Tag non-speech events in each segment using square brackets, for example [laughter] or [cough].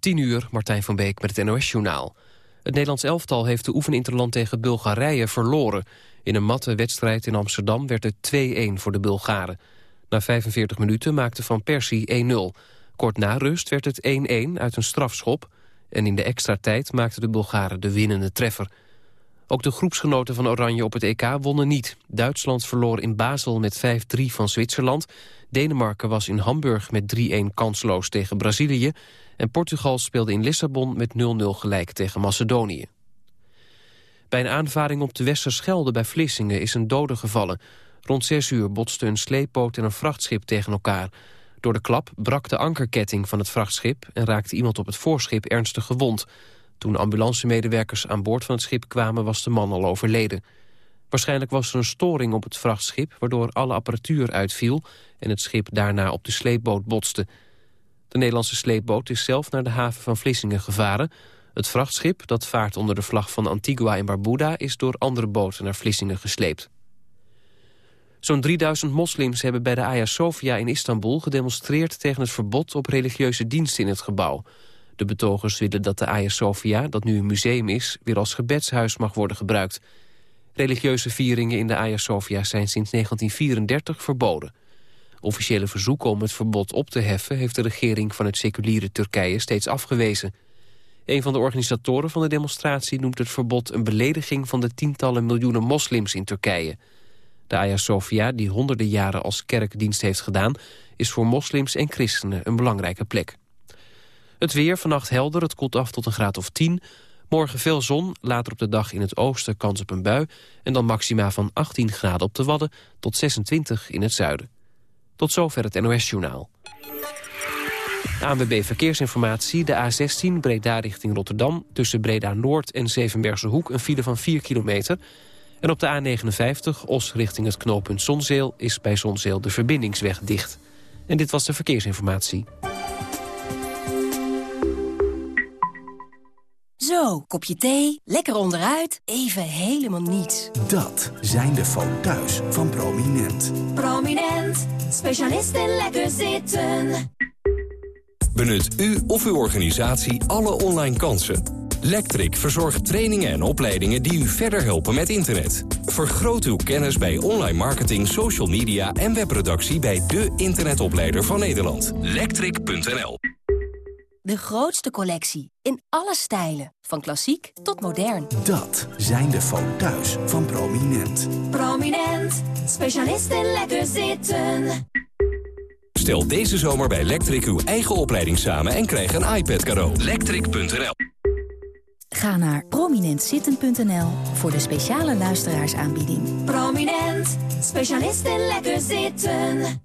10 uur, Martijn van Beek met het NOS-journaal. Het Nederlands elftal heeft de oefeninterland tegen Bulgarije verloren. In een matte wedstrijd in Amsterdam werd het 2-1 voor de Bulgaren. Na 45 minuten maakte Van Persie 1-0. Kort na rust werd het 1-1 uit een strafschop... en in de extra tijd maakten de Bulgaren de winnende treffer. Ook de groepsgenoten van Oranje op het EK wonnen niet. Duitsland verloor in Basel met 5-3 van Zwitserland... Denemarken was in Hamburg met 3-1 kansloos tegen Brazilië... en Portugal speelde in Lissabon met 0-0 gelijk tegen Macedonië. Bij een aanvaring op de Westerschelde bij Vlissingen is een dode gevallen. Rond 6 uur botsten een sleepboot en een vrachtschip tegen elkaar. Door de klap brak de ankerketting van het vrachtschip... en raakte iemand op het voorschip ernstig gewond. Toen ambulancemedewerkers aan boord van het schip kwamen... was de man al overleden. Waarschijnlijk was er een storing op het vrachtschip... waardoor alle apparatuur uitviel en het schip daarna op de sleepboot botste. De Nederlandse sleepboot is zelf naar de haven van Vlissingen gevaren. Het vrachtschip, dat vaart onder de vlag van Antigua en Barbuda... is door andere boten naar Vlissingen gesleept. Zo'n 3000 moslims hebben bij de Hagia Sophia in Istanbul gedemonstreerd tegen het verbod op religieuze diensten in het gebouw. De betogers willen dat de Hagia Sophia, dat nu een museum is, weer als gebedshuis mag worden gebruikt. Religieuze vieringen in de Hagia Sophia zijn sinds 1934 verboden. Officiële verzoeken om het verbod op te heffen... heeft de regering van het seculiere Turkije steeds afgewezen. Een van de organisatoren van de demonstratie noemt het verbod... een belediging van de tientallen miljoenen moslims in Turkije. De Hagia Sophia, die honderden jaren als kerkdienst heeft gedaan... is voor moslims en christenen een belangrijke plek. Het weer, vannacht helder, het koelt af tot een graad of 10... Morgen veel zon, later op de dag in het oosten kans op een bui... en dan maxima van 18 graden op de Wadden tot 26 in het zuiden. Tot zover het NOS-journaal. ANWB Verkeersinformatie, de A16 Breda richting Rotterdam... tussen Breda Noord en Zevenbergse Hoek een file van 4 kilometer... En op de A59, Os richting het knooppunt Zonzeel... is bij Zonzeel de verbindingsweg dicht. En dit was de verkeersinformatie. Zo, kopje thee, lekker onderuit, even helemaal niets. Dat zijn de foto's van Prominent. Prominent, specialist in lekker zitten. Benut u of uw organisatie alle online kansen. Lectric verzorgt trainingen en opleidingen die u verder helpen met internet. Vergroot uw kennis bij online marketing, social media en webproductie bij de internetopleider van Nederland. Lectric.nl De grootste collectie, in alle stijlen, van klassiek tot modern. Dat zijn de foto's van Prominent. Prominent, specialist in lekker zitten. Stel deze zomer bij Lectric uw eigen opleiding samen en krijg een iPad cadeau. Lectric.nl Ga naar prominentzitten.nl voor de speciale luisteraarsaanbieding. Prominent, specialist in lekker zitten.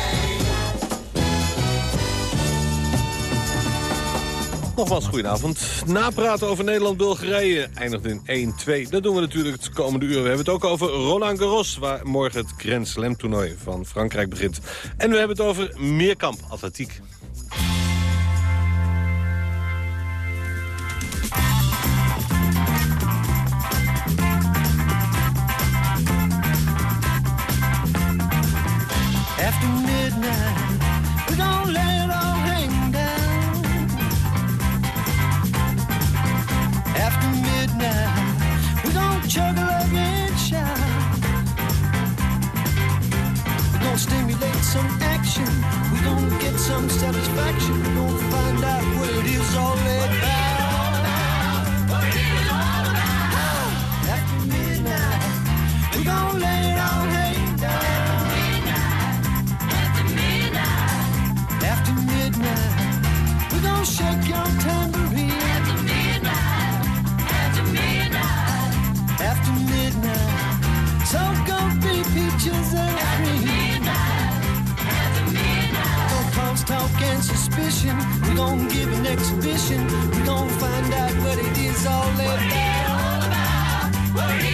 Nogmaals, goedenavond. Napraten over Nederland-Bulgarije eindigt in 1-2. Dat doen we natuurlijk het komende uur. We hebben het ook over Roland Garros... waar morgen het Grand Slam toernooi van Frankrijk begint. En we hebben het over Meerkamp Atletiek. action. Suspicion. We gonna give an exhibition. We gonna find out what it is all about. What it is all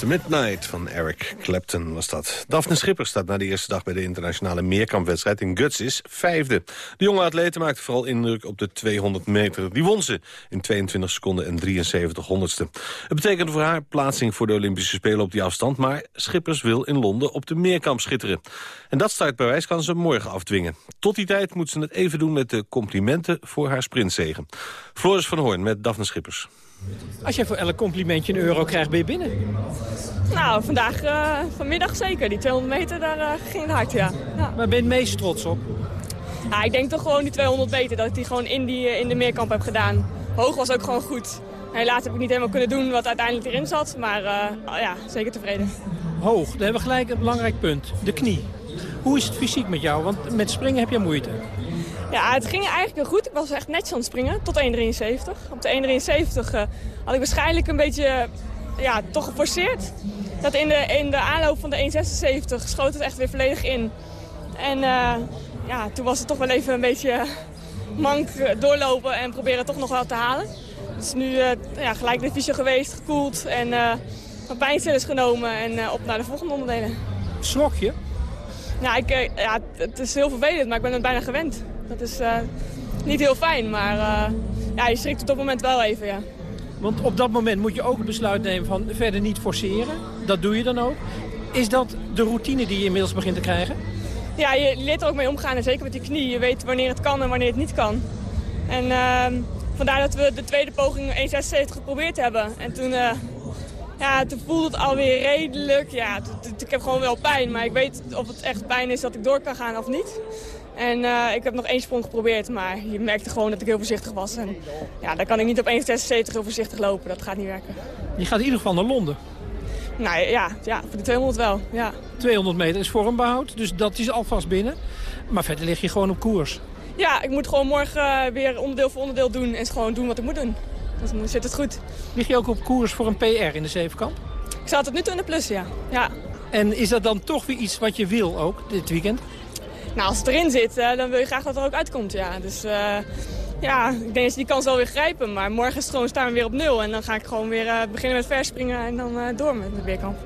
After Midnight van Eric Clapton was dat. Daphne Schipper staat na de eerste dag bij de internationale meerkampwedstrijd in Guts vijfde. De jonge atleten maakte vooral indruk op de 200 meter. Die won ze in 22 seconden en 73 honderdste. Het betekende voor haar plaatsing voor de Olympische Spelen op die afstand... maar Schippers wil in Londen op de meerkamp schitteren. En dat startbewijs kan ze morgen afdwingen. Tot die tijd moet ze het even doen met de complimenten voor haar sprintzegen. Floris van Hoorn met Daphne Schippers. Als jij voor elk complimentje een euro krijgt, ben je binnen. Nou, vandaag, eh, vanmiddag zeker. Die 200 meter, daar eh, ging het hard, ja. ja. Waar ben je het meest trots op? Ja, ik denk toch gewoon die 200 meter, dat ik die gewoon in, die, eh, in de meerkamp heb gedaan. Hoog was ook gewoon goed. Helaas heb ik niet helemaal kunnen doen wat uiteindelijk erin zat, maar oh ja, zeker tevreden. Hoog, daar hebben we gelijk een belangrijk punt. De knie. Hoe is het fysiek met jou? Want met springen heb je moeite. Ja, het ging eigenlijk heel goed. Ik was echt netjes aan het springen, tot 1,73. Op de 1,73 eh, had ik waarschijnlijk een beetje ja, toch geforceerd. Dat in de, in de aanloop van de 1,76 schoot het echt weer volledig in. En eh, ja, toen was het toch wel even een beetje mank doorlopen en proberen toch nog wel te halen. Dus nu eh, ja, gelijk de fysio geweest, gekoeld en wat pijnstillers genomen en op naar de volgende onderdelen. Schrok je? Nou, ik, ja, het is heel vervelend, maar ik ben het bijna gewend. Dat is eh, niet heel fijn, maar eh, ja, je schrikt op dat moment wel even, ja. Want op dat moment moet je ook het besluit nemen van verder niet forceren. Dat doe je dan ook. Is dat de routine die je inmiddels begint te krijgen? Ja, je leert er ook mee omgaan en zeker met die knie. Je weet wanneer het kan en wanneer het niet kan. En ehm, vandaar dat we de tweede poging 1,76 geprobeerd hebben. En toen, eh, ja, toen voelde het alweer redelijk. Ja, ik heb gewoon wel pijn, maar ik weet of het echt pijn is dat ik door kan gaan of niet. En eh, ik heb nog één sprong geprobeerd, maar je merkte gewoon dat ik heel voorzichtig was. En ja, dan kan ik niet op 1,76 heel voorzichtig lopen. Dat gaat niet werken. Je gaat in ieder geval naar Londen. Nou ja, ja voor de 200 wel, ja. 200 meter is vormbehoud, dus dat is alvast binnen. Maar verder lig je gewoon op koers. Ja, ik moet gewoon morgen eh, weer onderdeel voor onderdeel doen en gewoon doen wat ik moet doen. Dus dan zit het goed. Lig je ook op koers voor een PR in de zevenkamp? Ik sta tot nu toe in de plus, ja. ja. En is dat dan toch weer iets wat je wil ook dit weekend? Nou, als het erin zit, eh, dan wil je graag dat er ook uitkomt, ja. Dus eh, ja, ik denk dat je die kans wel weer grijpen. Maar morgen is staan we weer op nul. En dan ga ik gewoon weer eh, beginnen met verspringen en dan door met de weerkamp.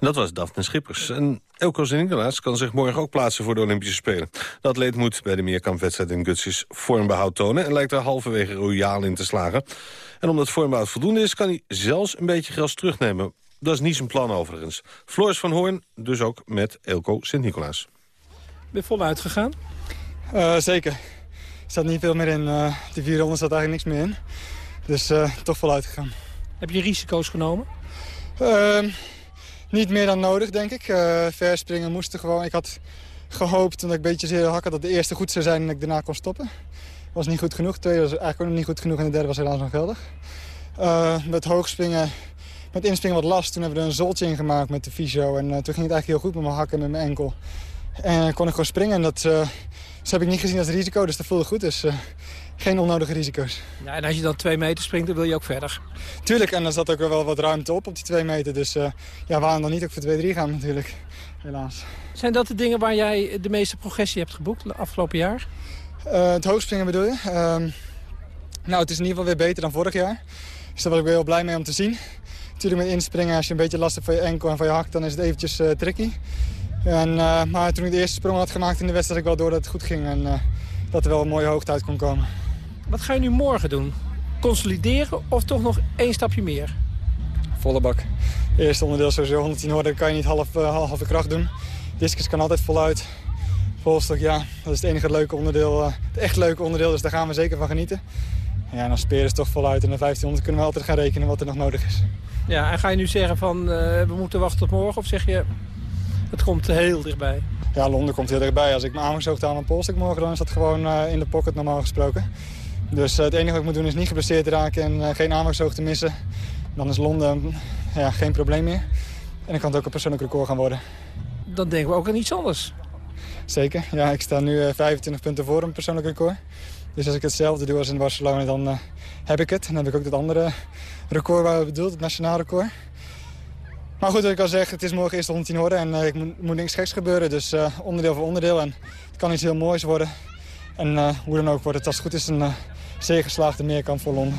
Dat was Daphne Schippers. En Elko Nicolaas kan zich morgen ook plaatsen voor de Olympische Spelen. De atleet moet bij de meerkampwedstrijd in Gutsis vormbehoud tonen... en lijkt er halverwege royaal in te slagen. En omdat vormbehoud voldoende is, kan hij zelfs een beetje gras terugnemen. Dat is niet zijn plan overigens. Floris van Hoorn dus ook met Elko Sint-Nicolaas. Ben je voluit gegaan? Uh, zeker. Er staat niet veel meer in. Uh, die vier ronden staat eigenlijk niks meer in. Dus uh, toch voluit gegaan. Heb je risico's genomen? Ehm, niet meer dan nodig, denk ik. verspringen moesten gewoon. Ik had gehoopt, toen ik een beetje zeer hakken, dat de eerste goed zou zijn en ik daarna kon stoppen. Was niet goed genoeg. De tweede was eigenlijk ook nog niet goed genoeg en de derde was helaas ongeldig. met hoogspringen met inspringen wat last. Toen hebben we er een zoltje in gemaakt met de fysio. En uh, toen ging het eigenlijk heel goed met mijn hakken en met mijn enkel. En kon ik gewoon springen. En dat, uh, dat heb ik niet gezien als risico, dus dat voelde goed. Dus uh, geen onnodige risico's. Ja, en als je dan twee meter springt, dan wil je ook verder. Tuurlijk, en er zat ook wel wat ruimte op, op die twee meter. Dus ja, waarom dan niet ook voor 2-3 gaan natuurlijk. Helaas. Zijn dat de dingen waar jij de meeste progressie hebt geboekt de afgelopen jaar? het hoogspringen bedoel je? Ehm, nou, het is in ieder geval weer beter dan vorig jaar. Dus daar was ik wel heel blij mee om te zien. Natuurlijk met inspringen, als je een beetje last hebt van je enkel en van je hak, dan is het eventjes uh, tricky. En, uh, maar toen ik de eerste sprong had gemaakt in de wedstrijd, ik wel door dat het goed ging. En uh, dat er wel een mooie hoogte uit kon komen. Wat ga je nu morgen doen? Consolideren of toch nog één stapje meer? Volle bak. Eerste onderdeel sowieso 110 horen, kan je niet half, halve kracht doen. Discus kan altijd voluit. Volstok, ja, dat is het enige leuke onderdeel. het echt leuke onderdeel, dus daar gaan we zeker van genieten. Ja, en dan speren ze toch voluit. En de 1500 kunnen we altijd gaan rekenen wat er nog nodig is. Ja, en ga je nu zeggen van uh, we moeten wachten tot morgen? Of zeg je het komt heel dichtbij? Ja, Londen komt heel dichtbij. Als ik mijn aangezoogd aan een polstuk morgen, dan is dat gewoon uh, in de pocket normaal gesproken. Dus uh, het enige wat ik moet doen is niet geblesseerd raken en geen aangezoogd te missen. Dan is Londen ja, geen probleem meer. En dan kan het ook een persoonlijk record gaan worden. Dan denken we ook aan iets anders. Zeker. Ja, ik sta nu 25 punten voor een persoonlijk record. Dus als ik hetzelfde doe als in Barcelona, dan uh, heb ik het. Dan heb ik ook het andere record waar we bedoeld, het nationaal record. Maar goed, wat ik al zeg, het is morgen eerst 110 horen en uh, ik moet, niks geks gebeuren. Dus uh, onderdeel voor onderdeel en het kan iets heel moois worden. En hoe dan ook wordt het als het goed is een zeer geslaagde meerkant voor Londen.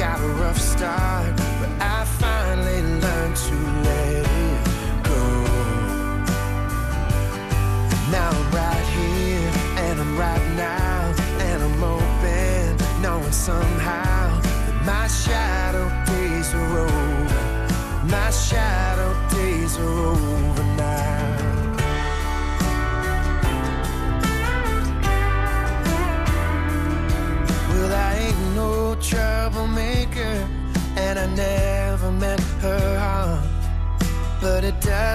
got a rough start, but I finally learned to let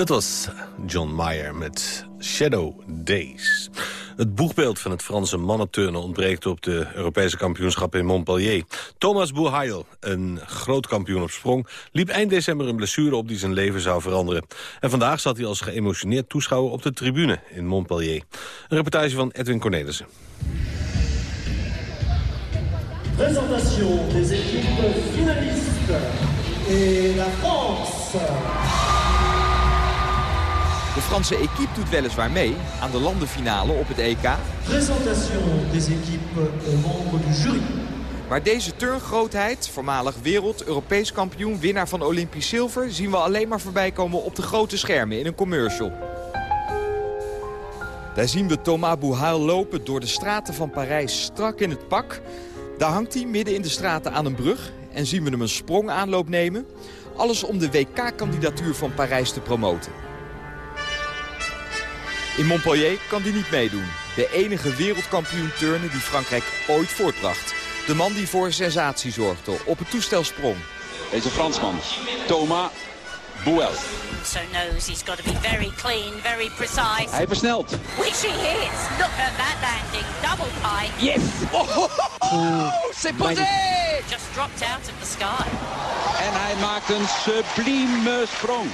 Dat was John Mayer met Shadow Days. Het boegbeeld van het Franse mannenturnen ontbreekt op de Europese kampioenschap in Montpellier. Thomas Bouhail, een groot kampioen op sprong, liep eind december een blessure op die zijn leven zou veranderen. En vandaag zat hij als geëmotioneerd toeschouwer op de tribune in Montpellier. Een reportage van Edwin Cornelissen. Présentation des équipes finalistes. Et la France. De Franse equipe doet weliswaar mee aan de landenfinale op het EK. Présentation des équipes membres du jury. Maar deze turngrootheid, voormalig wereld, Europees kampioen, winnaar van Olympisch zilver... zien we alleen maar voorbij komen op de grote schermen in een commercial. Daar zien we Thomas Bouhail lopen door de straten van Parijs strak in het pak. Daar hangt hij midden in de straten aan een brug en zien we hem een sprong aanloop nemen. Alles om de WK-kandidatuur van Parijs te promoten. In Montpellier kan hij niet meedoen. De enige wereldkampioen turnen die Frankrijk ooit voortbracht. De man die voor sensatie zorgde op het toestel sprong. Deze Fransman, Thomas Bouel. So knows he's got to be very clean, very precise. Hij versnelt. Which he hits. Look at that landing. Double pike. Yes! Oh, c'est posé! Just dropped out of the sky. En hij maakt een sublieme sprong.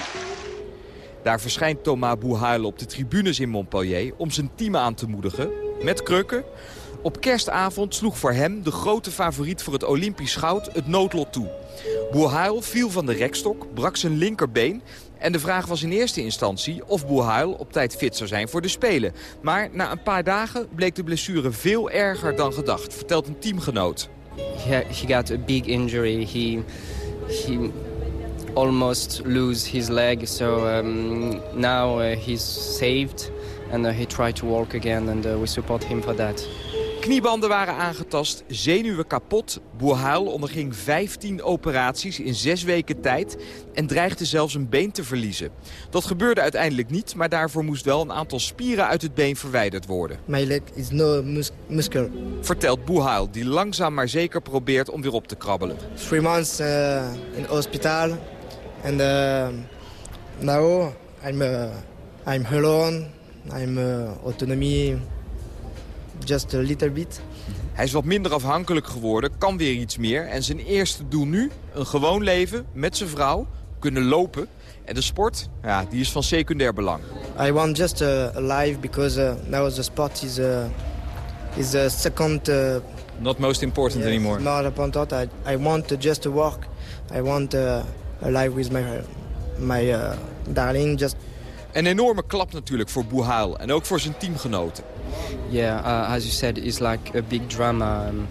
Daar verschijnt Thomas Bouhail op de tribunes in Montpellier om zijn team aan te moedigen. Met krukken. Op kerstavond sloeg voor hem, de grote favoriet voor het Olympisch goud, het noodlot toe. Bouhail viel van de rekstok, brak zijn linkerbeen... en de vraag was in eerste instantie of Bouhail op tijd fit zou zijn voor de Spelen. Maar na een paar dagen bleek de blessure veel erger dan gedacht, vertelt een teamgenoot. he, he got a big injury. He almost lose his leg. So um, now uh, he's saved, and uh, he tried to walk again, and uh, we support him for that. Kniebanden waren aangetast, zenuwen kapot. Bouhail onderging 15 operaties in zes weken tijd en dreigde zelfs een been te verliezen. Dat gebeurde uiteindelijk niet, maar daarvoor moest wel een aantal spieren uit het been verwijderd worden. My leg is no mus muscle. Vertelt Bouhail, die langzaam maar zeker probeert om weer op te krabbelen. Three months uh, in hospital, and uh, now I'm uh, I'm alone. I'm uh, autonomy just a little bit. Hij is wat minder afhankelijk geworden, kan weer iets meer. En zijn eerste doel nu, een gewoon leven met zijn vrouw, kunnen lopen. En de sport, ja, die is van secundair belang. I want just uh, a life because uh, now the sport is is the second. Uh, Not most important anymore. More important. I I want to just to work. I want life with my my uh, darling. Just Een enorme klap natuurlijk voor Bouhail en ook voor zijn teamgenoten. Yeah, uh, as you said, it's like a big drama, um,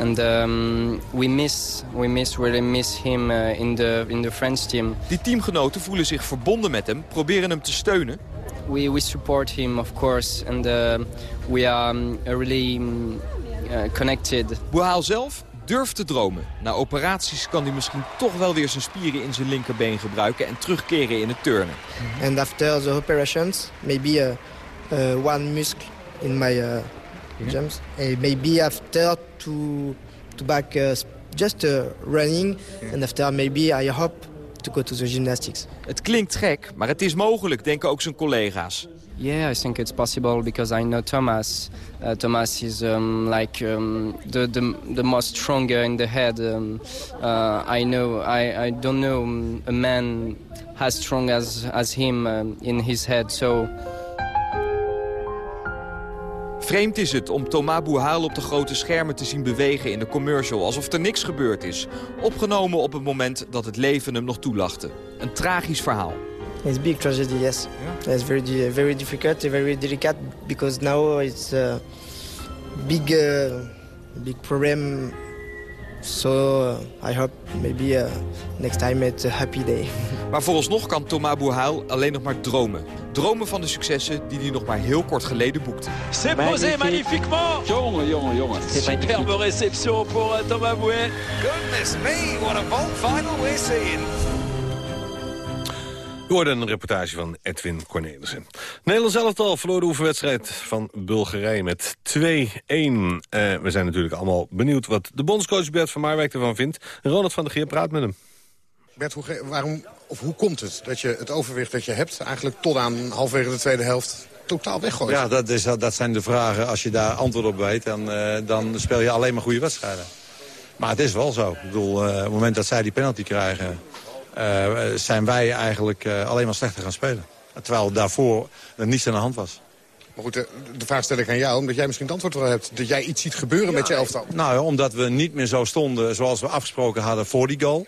and um, we miss we miss really miss him uh, in the in the French team. Die teamgenoten voelen zich verbonden met hem, proberen hem te steunen. We we support him, of course, and uh, we are um, really um, uh, connected. Bouhail zelf durft te dromen. Na operaties kan hij misschien toch wel weer zijn spieren in zijn linkerbeen gebruiken en terugkeren in het turnen. and after the operations, maybe uh, uh, one muscle in my uh, jumps. And maybe after to to back uh, just uh, running, and after maybe I hope to go to the gymnastics. Het klinkt gek, maar het is mogelijk, denken ook zijn collega's. Yeah, I think it's possible because I know Thomas. Uh, Thomas is um, like um, the, the the most stronger in the head. Um, uh, I know. I, I don't know um, a man as strong as as him um, in his head. So Vreemd is het om Thomas Bouhail op de grote schermen te zien bewegen in de commercial... alsof er niks gebeurd is. Opgenomen op het moment dat het leven hem nog toelachte. Een tragisch verhaal. It's big tragedy, yes. It's very very difficult, very delicate because now it's a big uh, big problem. So uh, I hope maybe uh, next time it's a happy day. [laughs] Maar vooralsnog kan Thomas Bouhail alleen nog maar dromen. Dromen van de successen die hij nog maar heel kort geleden boekte. C'est posé magnifiquement Jongen, jongen, jongen. Superbe réception pour euh, Thomas Bouet. Goodness me, what a bold final we're seeing. U hoorde een reportage van Edwin Cornelissen. Nederland zelf al verloor de oefenwedstrijd van Bulgarije met 2-1. Eh, we zijn natuurlijk allemaal benieuwd wat de bondscoach Bert van Marwijk ervan vindt. Ronald van der Geer praat met hem. Bert, hoe, waarom, of hoe komt het dat je het overwicht dat je hebt... eigenlijk tot aan halverwege de tweede helft totaal weggooit? Ja, dat, is, dat zijn de vragen. Als je daar antwoord op weet, dan, eh, dan speel je alleen maar goede wedstrijden. Maar het is wel zo. Ik bedoel, eh, op het moment dat zij die penalty krijgen... eh, zijn wij eigenlijk eh, alleen maar slechter gaan spelen. Terwijl daarvoor er niets aan de hand was. Maar goed, de, vraag stel ik aan jou, omdat jij misschien het antwoord wel hebt. Dat jij iets ziet gebeuren met je elftal. Nou, omdat we niet meer zo stonden zoals we afgesproken hadden voor die goal.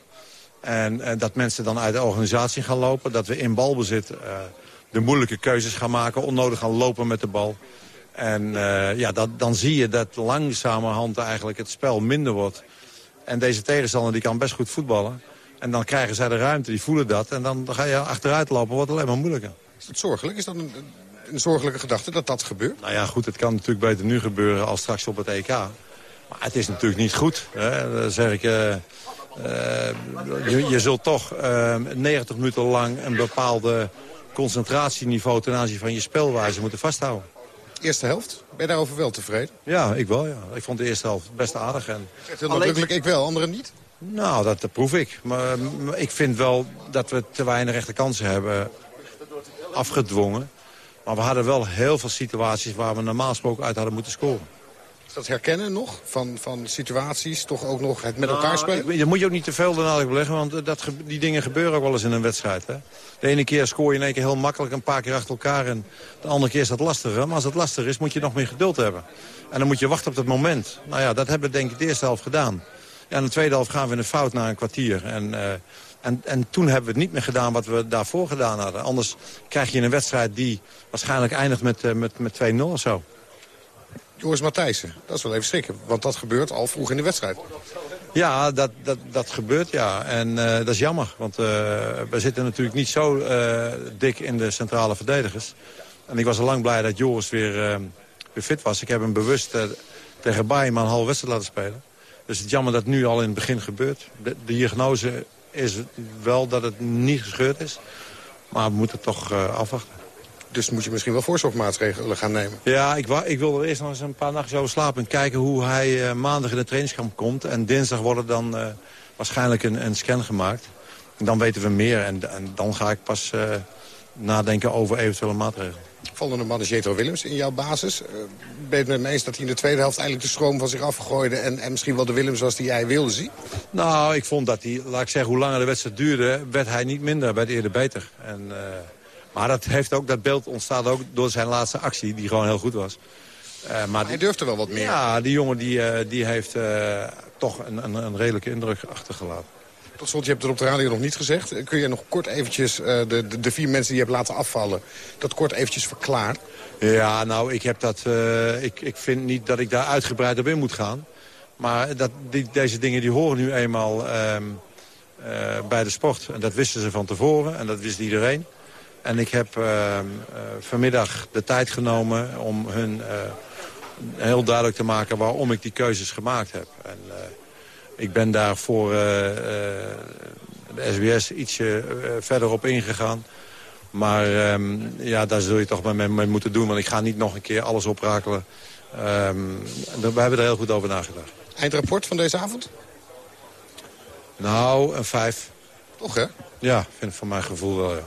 En, en dat mensen dan uit de organisatie gaan lopen. Dat we in balbezit eh, de moeilijke keuzes gaan maken. Onnodig gaan lopen met de bal. En eh, ja, dat, dan zie je dat langzamerhand eigenlijk het spel minder wordt. En deze tegenstander die kan best goed voetballen. En dan krijgen zij de ruimte, die voelen dat. En dan ga je achteruit lopen, wordt alleen maar moeilijker. Is dat zorgelijk? Is dat een, een zorgelijke gedachte dat dat gebeurt? Nou ja, goed, het kan natuurlijk beter nu gebeuren als straks op het EK. Maar het is natuurlijk niet goed. Hè. Dan zeg ik, eh, eh, je, je zult toch eh, 90 minuten lang een bepaalde concentratieniveau ten aanzien van je spelwijze moeten vasthouden. Eerste helft, ben je daarover wel tevreden? Ja, ik wel. Ja. Ik vond de eerste helft best aardig. En... Echt heel nadrukkelijk, ik wel, anderen niet? Nou, dat, dat proef ik. Maar, ik vind wel dat we te weinig rechte kansen hebben afgedwongen. Maar we hadden wel heel veel situaties waar we normaal gesproken uit hadden moeten scoren. Is dat herkennen nog van, van situaties, toch ook nog het met elkaar Nou, spelen? ik- Daar moet je ook niet te veel de nadruk op leggen, want eh, dat, die dingen gebeuren ook wel eens in een wedstrijd. Hè? De ene keer scoor je in één keer heel makkelijk, een paar keer achter elkaar. En de andere keer is dat lastiger. Maar als het lastig is, moet je nog meer geduld hebben. En dan moet je wachten op dat moment. Nou ja, dat hebben we denk ik de eerste helft gedaan. Ja, in de tweede helft gaan we in een fout na een kwartier. En, eh, en, en toen hebben we het niet meer gedaan wat we daarvoor gedaan hadden. Anders krijg je een wedstrijd die waarschijnlijk eindigt met, eh, met, met 2-0 of zo. Joris Matthijssen, dat is wel even schrikken. Want dat gebeurt al vroeg in de wedstrijd. Ja, dat, dat, dat gebeurt, ja. En eh, dat is jammer, want we zitten natuurlijk niet zo dik in de centrale verdedigers. En ik was al lang blij dat Joris weer, weer fit was. Ik heb hem bewust tegen Bayern maar een halve wedstrijd laten spelen. Dus het is jammer dat het nu al in het begin gebeurt. De, de diagnose is wel dat het niet gescheurd is. Maar we moeten toch eh, afwachten. Dus moet je misschien wel voorzorgmaatregelen gaan nemen. Ja, ik, ik wil er eerst nog eens een paar nachtjes over slapen... en kijken hoe hij eh, maandag in de trainingskamp komt. En dinsdag wordt er dan eh, waarschijnlijk een, een scan gemaakt. En dan weten we meer en, en dan ga ik pas nadenken over eventuele maatregelen. Volgende man is Jetro Willems in jouw basis. Eh, ben je het met me eens dat hij in de tweede helft eigenlijk de stroom van zich afgooide... en, en misschien wel de Willems was die jij wilde zien? Nou, ik vond dat hij, laat ik zeggen, hoe langer de wedstrijd duurde... werd hij niet minder, werd eerder beter. En, eh, maar dat, heeft ook, dat beeld ontstaat ook door zijn laatste actie, die gewoon heel goed was. Eh, maar Hij durfde wel wat meer. Ja, die jongen die, die heeft toch een, een, een redelijke indruk achtergelaten. Tot slot, je hebt het op de radio nog niet gezegd. Eh, Kun je nog kort eventjes eh, de, de, de vier mensen die je hebt laten afvallen... dat kort eventjes verklaren? Ja, nou, ik, heb dat, eh, ik, ik vind niet dat ik daar uitgebreid op in moet gaan. Maar dat, die, deze dingen die horen nu eenmaal ehm, eh, bij de sport. En dat wisten ze van tevoren en dat wist iedereen. En ik heb ehm, eh, vanmiddag de tijd genomen om hun heel duidelijk te maken... waarom ik die keuzes gemaakt heb. En, ik ben daar voor eh, eh, de SBS ietsje eh, verder op ingegaan. Maar ehm, ja, daar zul je toch maar mee, mee moeten doen. Want ik ga niet nog een keer alles oprakelen. Ehm, we hebben er heel goed over nagedacht. Eindrapport van deze avond? Nou, een vijf. Toch, hè? Ja, vind ik van mijn gevoel wel, ja.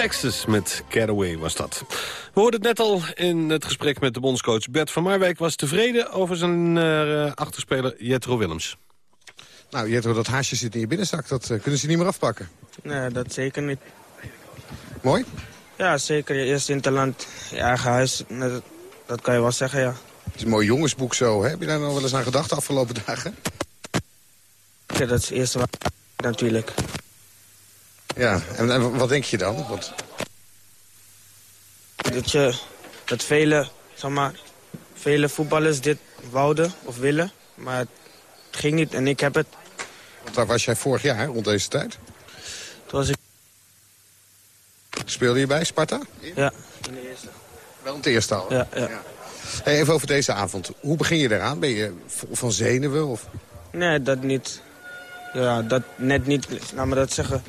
Texas met Cataway was dat. We hoorden het net al in het gesprek met de bondscoach Bert van Marwijk... was tevreden over zijn uh, achterspeler Jetro Willems. Nou, Jetro, dat haasje zit in je binnenzak. Dat uh, kunnen ze niet meer afpakken. Nee, dat zeker niet. Mooi? Ja, zeker. Je eerste interland, je eigen huis, dat, dat, kan je wel zeggen, ja. Het is een mooi jongensboek zo, hè? Heb je daar nog wel eens aan gedacht de afgelopen dagen? Ja, dat is het eerste wat natuurlijk. Ja, en, en, wat denk je dan? Wat... Dat, je, dat vele, zeg maar, vele voetballers dit wouden of willen, maar het ging niet en ik heb het. Want waar was jij vorig jaar, rond deze tijd? Toen was ik... Speelde je bij Sparta? Ja, in de eerste. Wel in het eerste al? Ja, ja. ja. Hey, even over deze avond. Hoe begin je eraan? Ben je vol van zenuwen? Of? Nee, dat niet. Ja, dat net niet. Laat me dat zeggen.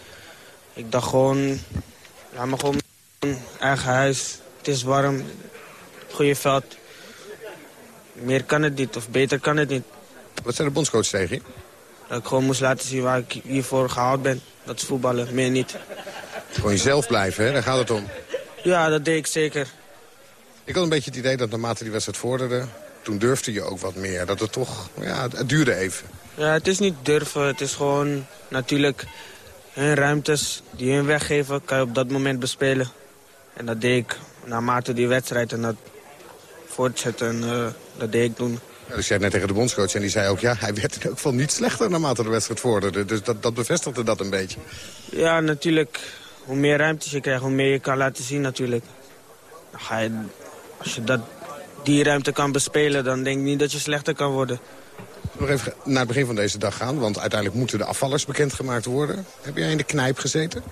Ik dacht gewoon... Laat me gewoon... Eigen huis. Het is warm. Goeie veld. Meer kan het niet. Of beter kan het niet. Wat zijn de bondscoach tegen je? Dat ik gewoon moest laten zien waar ik hiervoor gehaald ben. Dat is voetballen. Meer niet. Gewoon jezelf blijven, hè? Daar gaat het om. Ja, dat deed ik zeker. Ik had een beetje het idee dat naarmate die wedstrijd vorderde... toen durfde je ook wat meer. Dat het toch... Ja, het duurde even. Ja, het is niet durven. Het is gewoon natuurlijk hun ruimtes die hun weggeven... kan je op dat moment bespelen. En dat deed ik naarmate die wedstrijd en dat voortzetten. Uh, dat deed ik doen. Ja, dus jij net tegen de bondscoach en die zei ook... ja, hij werd in elk geval niet slechter naarmate de wedstrijd vorderde. Dus dat, dat bevestigde dat een beetje. Ja, natuurlijk. Hoe meer ruimtes je krijgt, hoe meer je kan laten zien natuurlijk. Dan ga je, als je dat, die ruimte kan bespelen, dan denk ik niet dat je slechter kan worden. Nog even naar het begin van deze dag gaan, want uiteindelijk moeten de afvallers bekendgemaakt worden. Heb jij in de knijp gezeten?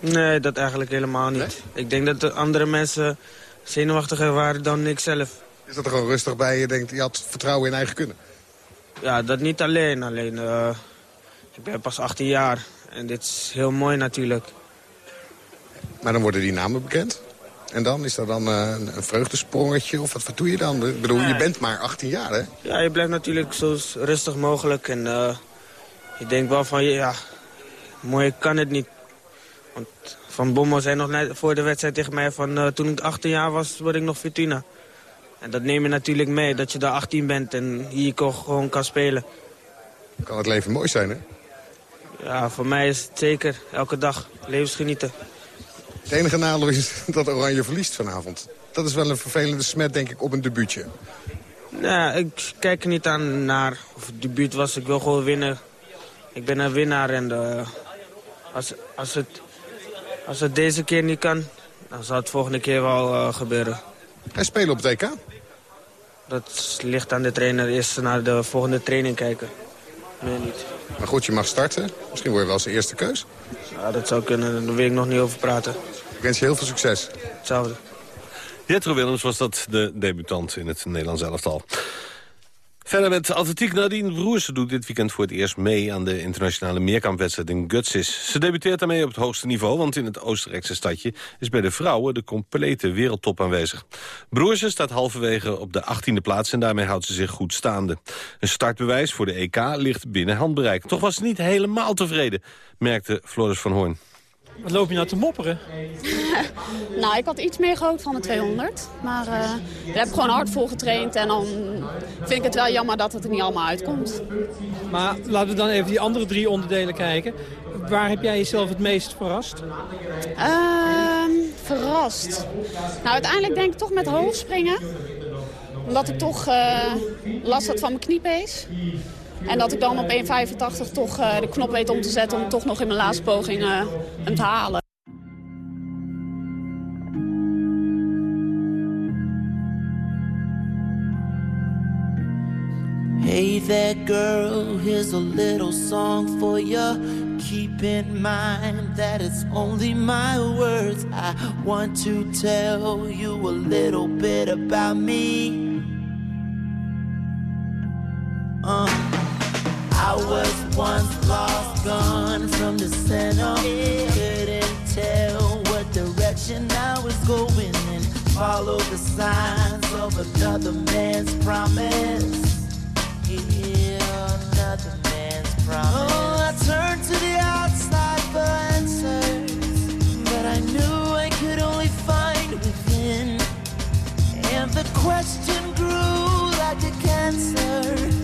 Nee, dat eigenlijk helemaal niet. Ik denk dat de andere mensen zenuwachtiger waren dan ik zelf. Is dat er gewoon rustig bij? Je denkt, je had vertrouwen in eigen kunnen? Ja, dat niet alleen. Alleen, uh, ik ben pas 18 jaar en dit is heel mooi natuurlijk. Maar dan worden die namen bekend? En dan is dat dan uh, een vreugdesprongetje of wat, wat doe je dan? Ik bedoel, je bent maar 18 jaar, hè? Ja, je blijft natuurlijk zo rustig mogelijk. En uh, je denkt wel van, ja, mooi kan het niet. Want Van Bommel zei nog net voor de wedstrijd tegen mij van... Uh, toen ik 18 jaar was, word ik nog Fortuna. En dat neem je natuurlijk mee, dat je daar 18 bent en hier gewoon kan spelen. Kan het leven mooi zijn, hè? Ja, voor mij is het zeker elke dag levensgenieten. Het enige nadeel is dat Oranje verliest vanavond. Dat is wel een vervelende smet, denk ik, op een debuutje. Nou, ik kijk er niet aan naar of het debuut was. Ik wil gewoon winnen. Ik ben een winnaar en uh, als, als, het, als het deze keer niet kan, dan zal het volgende keer wel uh, gebeuren. En spelen op het EK? Dat ligt aan de trainer. Eerst naar de volgende training kijken. Nee, niet. Maar goed, je mag starten. Misschien word je wel zijn eerste keus. Ja, dat zou kunnen. Daar wil ik nog niet over praten. Ik wens je heel veel succes. Hetzelfde. Jetro Willems was dat de debutant in het Nederlands elftal. Verder met atletiek Nadine Broerse doet dit weekend voor het eerst mee... aan de internationale meerkampwedstrijd in Gutsis. Ze debuteert daarmee op het hoogste niveau... want in het Oostenrijkse stadje is bij de vrouwen de complete wereldtop aanwezig. Broerse staat halverwege op de 18e plaats... en daarmee houdt ze zich goed staande. Een startbewijs voor de EK ligt binnen handbereik. Toch was ze niet helemaal tevreden, merkte Floris van Hoorn. Wat loop je nou te mopperen? [laughs] nou, ik had iets meer gehoopt van de 200. Maar uh, daar heb ik gewoon hard voor getraind. En dan vind ik het wel jammer dat het er niet allemaal uitkomt. Maar laten we dan even die andere drie onderdelen kijken. Waar heb jij jezelf het meest verrast? Uh, verrast? Nou, uiteindelijk denk ik toch met hoogspringen. Omdat ik toch uh, last had van mijn kniepees. En dat ik dan op 1,85 toch uh, de knop weet om te zetten om toch nog in mijn laatste poging uh, hem te halen. Hey there girl, here's a little song for you. Keep in mind that it's only my words. I want to tell you a little bit about me. Uh. I was once lost, gone from the center. Couldn't tell what direction I was going and follow the signs of another man's promise. Yeah, another man's promise. Oh, I turned to the outside for answers, but I knew I could only find within. And the question grew like a cancer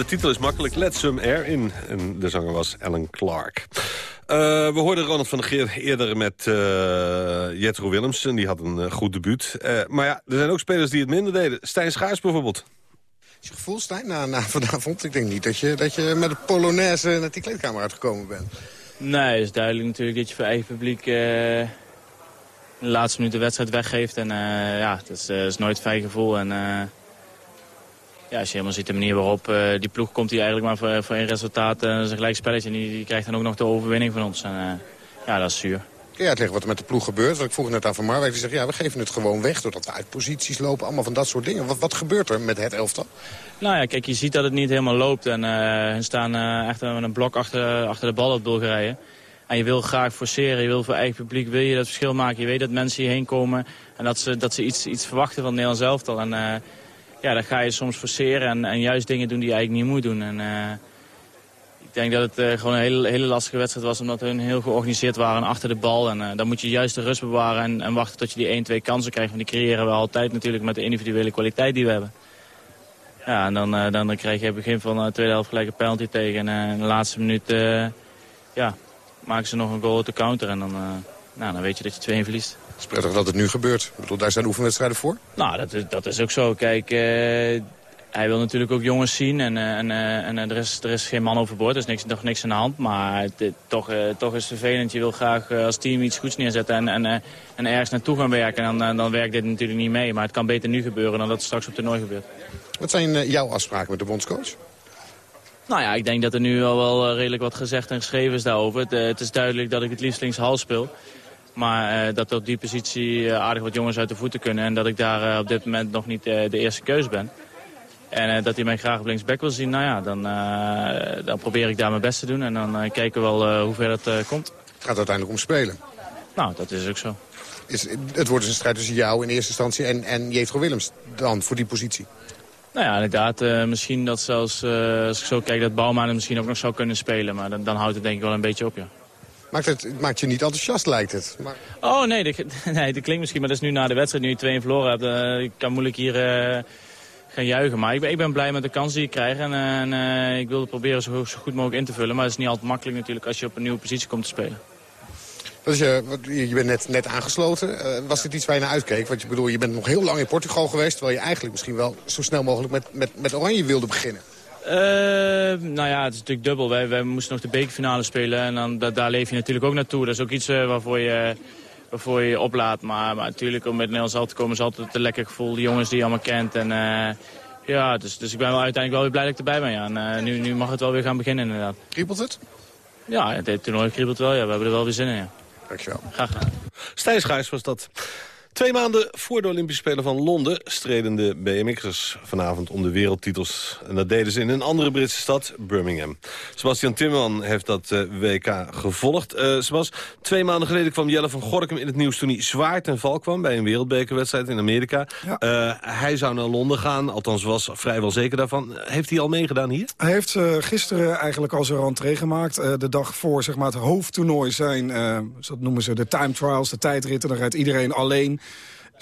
De titel is makkelijk. Let Some Air In. En de zanger was Alan Clark. Eh, we hoorden Ronald van der Geer eerder met uh, Jetro Willemsen. Die had een eh, goed debuut. Eh, maar ja, er zijn ook spelers die het minder deden. Stijn Schaars bijvoorbeeld. Is je gevoel, Stijn, na, na vanavond? Ik denk niet dat je, dat je met de Polonaise naar die kleedkamer uitgekomen bent. Nee, het is duidelijk natuurlijk dat je voor eigen publiek eh, de laatste minuut de wedstrijd weggeeft. En eh, ja, dat is, eh, is nooit een fijn gevoel. En eh, ja, als je helemaal ziet de manier waarop eh, die ploeg komt die eigenlijk maar voor, voor één resultaat, eh, dat is een gelijk spelletje. En die, die krijgt dan ook nog de overwinning van ons. En eh, ja, dat is zuur. Kun je uitleggen wat er met de ploeg gebeurt? Want ik vroeg net aan Van Marwijk. Die zegt, ja, we geven het gewoon weg doordat we uit posities lopen. Allemaal van dat soort dingen. Wat, wat gebeurt er met het elftal? Nou ja, kijk, je ziet dat het niet helemaal loopt. En uh, hun staan uh, echt met een blok achter, achter de bal op Bulgarije. En je wil graag forceren, je wil voor eigen publiek wil je dat verschil maken. Je weet dat mensen hierheen komen en dat ze, dat ze iets, iets verwachten van het Nederlands elftal. En uh, ja, dan ga je soms forceren en, en juist dingen doen die je eigenlijk niet moet doen. En, ik denk dat het uh, gewoon een hele, hele lastige wedstrijd was, omdat hun heel georganiseerd waren achter de bal. En uh, dan moet je juist de rust bewaren en, en wachten tot je die 1, 2 kansen krijgt. Want die creëren we altijd natuurlijk met de individuele kwaliteit die we hebben. Ja, en dan, dan, dan krijg je begin van de tweede helft gelijk een penalty tegen. En in de laatste minuut ja, maken ze nog een goal te counter. En dan, nou, dan weet je dat je 2-1 verliest. Het is prettig dat het nu gebeurt. Ik bedoel, daar zijn oefenwedstrijden voor? Nou, dat is, dat is ook zo. Kijk, hij wil natuurlijk ook jongens zien en, en, en er, is, er is geen man overboord, er is niks, nog niks aan de hand. Maar het, toch, toch is het vervelend, je wil graag als team iets goeds neerzetten en, en, en ergens naartoe gaan werken. En dan, dan werkt dit natuurlijk niet mee, maar het kan beter nu gebeuren dan dat het straks op toernooi gebeurt. Wat zijn jouw afspraken met de bondscoach? Nou ja, ik denk dat er nu al wel redelijk wat gezegd en geschreven is daarover. Het, het is duidelijk dat ik het liefst linkshals speel. Maar dat er op die positie aardig wat jongens uit de voeten kunnen en dat ik daar op dit moment nog niet de eerste keus ben. En dat hij mij graag op linksback wil zien, nou ja, dan, dan probeer ik daar mijn best te doen. En dan kijken we wel hoe ver dat komt. Het gaat uiteindelijk om spelen. Nou, dat is ook zo. Is, het wordt dus een strijd tussen jou in eerste instantie en, en Jetro Willems dan voor die positie? Nou ja, inderdaad. eh, misschien dat zelfs, eh, als ik zo kijk, dat Bouwman misschien ook nog zou kunnen spelen. Maar dan, dan houdt het denk ik wel een beetje op, ja. Maakt het, het maakt je niet enthousiast, lijkt het. Maar... Oh nee, dat, [laughs] nee, dat klinkt misschien, maar dat is nu na de wedstrijd, nu je 2 verloren hebt. eh, ik kan moeilijk hier eh, gaan juichen. Maar ik ben, ik ben blij met de kans die ik krijg. En, eh, ik wil het proberen zo, zo goed mogelijk in te vullen. Maar het is niet altijd makkelijk natuurlijk als je op een nieuwe positie komt te spelen. Je, wat- je je bent net, net aangesloten. Was dit iets waar je naar uitkeek? Want je, bedoel, je bent nog heel lang in Portugal geweest... terwijl je eigenlijk misschien wel zo snel mogelijk met, met, met Oranje wilde beginnen. Eh, nou ja, het is natuurlijk dubbel. Wij, wij moesten nog de bekerfinale spelen en dan, da- daar leef je natuurlijk ook naartoe. Dat is ook iets eh, waarvoor, je, waarvoor je oplaat. Maar, maar natuurlijk om met Nederlands al te komen is altijd een lekker gevoel. Die jongens die je allemaal kent. En, eh, ja, dus, dus ik ben wel uiteindelijk wel weer blij dat ik erbij ben. Ja. En, eh, nu, nu mag het wel weer gaan beginnen inderdaad. Kriebelt het? Ja, het het toernooi kriebelt wel. Ja. We hebben er wel weer zin in. Ja. Dankjewel. Graag gedaan. Stijn was dat. Twee maanden voor de Olympische Spelen van Londen... streden de BMX'ers vanavond om de wereldtitels. En dat deden ze in een andere Britse stad, Birmingham. Sebastian Timmerman heeft dat eh, WK gevolgd. Eh Sebas, twee maanden geleden kwam Jelle van Gorkum in het nieuws... toen hij zwaar ten val kwam bij een wereldbekerwedstrijd in Amerika. Eh, hij zou naar Londen gaan, althans was vrijwel zeker daarvan. Heeft hij al meegedaan hier? Hij heeft gisteren eigenlijk al zijn rentree gemaakt. De dag voor zeg maar, het hoofdtoernooi zijn, zo noemen ze de time trials, de tijdritten. Dan rijdt iedereen alleen.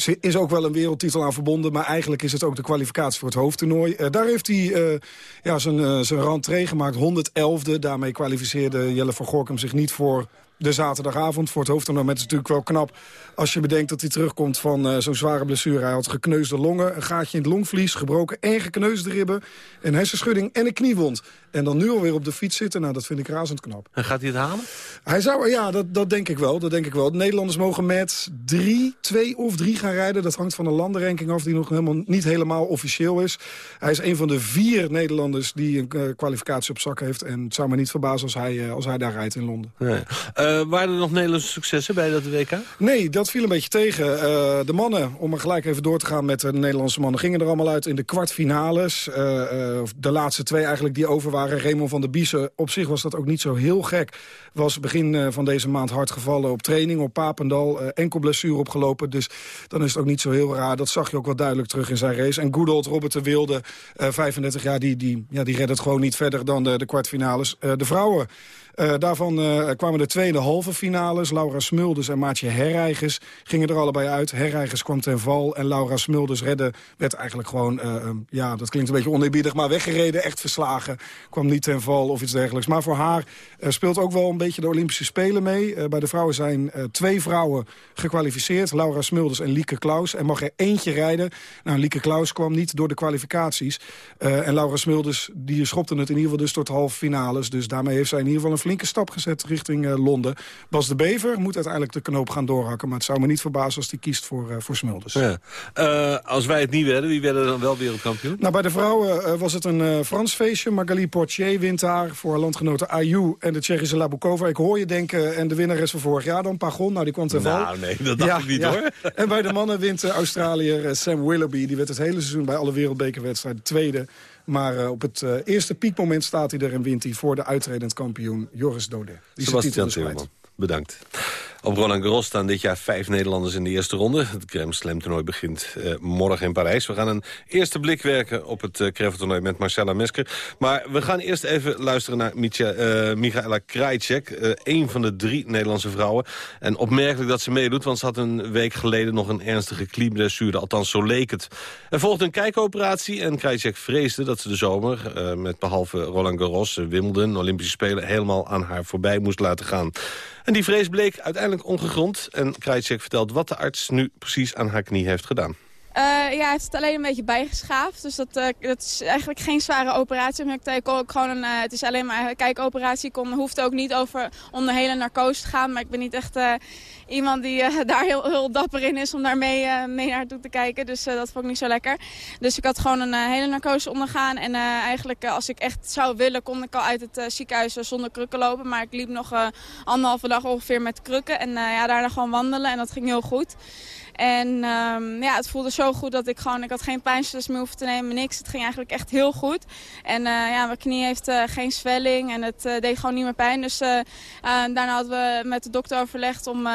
Er is ook wel een wereldtitel aan verbonden, maar eigenlijk is het ook de kwalificatie voor het hoofdtoernooi. Eh, daar heeft hij eh, ja, zijn, eh, zijn rentree gemaakt, 111e. Daarmee kwalificeerde Jelle van Gorkum zich niet voor de zaterdagavond voor het hoofdtoernooi. Maar het is natuurlijk wel knap als je bedenkt dat hij terugkomt van zo'n zware blessure. Hij had gekneusde longen, een gaatje in het longvlies, gebroken en gekneusde ribben. Een hersenschudding en een kniewond. En dan nu alweer op de fiets zitten, nou dat vind ik razend knap. En gaat hij het halen? Hij zou, ja, dat, dat denk ik wel. Dat denk ik wel. De Nederlanders mogen met drie, twee of drie gaan rijden. Dat hangt van de landenranking af, die nog helemaal, niet helemaal officieel is. Hij is een van de vier Nederlanders die een eh, kwalificatie op zak heeft. En het zou me niet verbazen als hij, eh, als hij daar rijdt in Londen. Nee. Eh, waren er nog Nederlandse successen bij dat WK? Nee, dat viel een beetje tegen. De mannen, om er gelijk even door te gaan met de Nederlandse mannen... gingen er allemaal uit in de kwartfinales. De laatste twee eigenlijk die over waren. Raymond van der Biesen, op zich was dat ook niet zo heel gek. Was begin eh, van deze maand hard gevallen op training op Papendal. eh, enkel blessure opgelopen, dus dan is het ook niet zo heel raar. Dat zag je ook wel duidelijk terug in zijn race. En good old Robert de Wilde, eh, 35 jaar, die, die, ja, die redde het gewoon niet verder dan de, de kwartfinales. Eh, de vrouwen... Eh, daarvan eh, kwamen de tweede halve finales. Laura Smulders en Maatje Herreigers gingen er allebei uit. Herreigers kwam ten val en Laura Smulders redde, werd eigenlijk gewoon... eh, ja, dat klinkt een beetje oneerbiedig, maar weggereden, echt verslagen. Kwam niet ten val of iets dergelijks. Maar voor haar speelt ook wel een beetje de Olympische Spelen mee. Bij de vrouwen zijn twee vrouwen gekwalificeerd. Laura Smulders en Lieke Klaus. Er mag er eentje rijden. Nou, Lieke Klaus kwam niet door de kwalificaties. En Laura Smulders, die schopte het in ieder geval dus tot halve finales. Dus daarmee heeft zij in ieder geval een flinke stap gezet richting eh, Londen. Bas de Bever moet uiteindelijk de knoop gaan doorhakken. Maar het zou me niet verbazen als hij kiest voor, eh, voor Smulders. Ja. Eh, als wij het niet werden, wie werden dan wel wereldkampioen? Nou, bij de vrouwen was het een Frans feestje. Magali Portier wint daar voor landgenoten Ayu en de Tsjechische Labukova. Ik hoor je denken, en de winnares van vorig jaar dan, Pagon. Nou, die kwam ten val. Nou, nee, dat dacht ik niet, hoor. En bij de mannen wint uh, Australiër uh, Sam Willoughby. Die werd het hele seizoen bij alle wereldbekerwedstrijden tweede. Maar uh, op het uh, eerste piekmoment staat hij er en wint hij voor de uitredend kampioen Joris Daudet. Die Sebastian Timmerman, bedankt. Op Roland Garros staan dit jaar vijf Nederlanders in de eerste ronde. Het Grand Slam toernooi begint uh, morgen in Parijs. We gaan een eerste blik werken op het uh, toernooi met Marcella Mesker. Maar we gaan eerst even luisteren naar Micha, uh, Michaela Krajcek. Een van de drie Nederlandse vrouwen. En opmerkelijk dat ze meedoet, want ze had een week geleden nog een ernstige knieblessure. Althans, zo leek het. Er volgde een kijkoperatie en Krajcek vreesde dat ze de zomer... Met behalve Roland Garros, Wimbledon, Olympische Spelen... helemaal aan haar voorbij moest laten gaan. En die vrees bleek uiteindelijk ongegrond. En Krajcek vertelt wat de arts nu precies aan haar knie heeft gedaan. Uh, ja, het alleen een beetje bijgeschaafd. Dus dat, uh, dat is eigenlijk geen zware operatie. Maar ik ook gewoon een, uh, het is alleen maar een kijkoperatie. Ik hoeft ook niet over onder hele narcose te gaan. Maar ik ben niet echt iemand die [laughs] daar heel, heel dapper in is om daar mee, mee naartoe te kijken. Dus dat vond ik niet zo lekker. Dus ik had gewoon een hele narcose ondergaan. En eigenlijk als ik echt zou willen kon ik al uit het ziekenhuis zonder krukken lopen. Maar ik liep nog anderhalve dag ongeveer met krukken. En ja, daarna gewoon wandelen en dat ging heel goed. En ehm, ja, het voelde zo goed dat ik gewoon, ik had geen pijnstillers meer hoeven te nemen, niks. Het ging eigenlijk echt heel goed. En eh, ja, mijn knie heeft eh, geen zwelling en het eh, deed gewoon niet meer pijn. Dus daarna hadden we met de dokter overlegd om,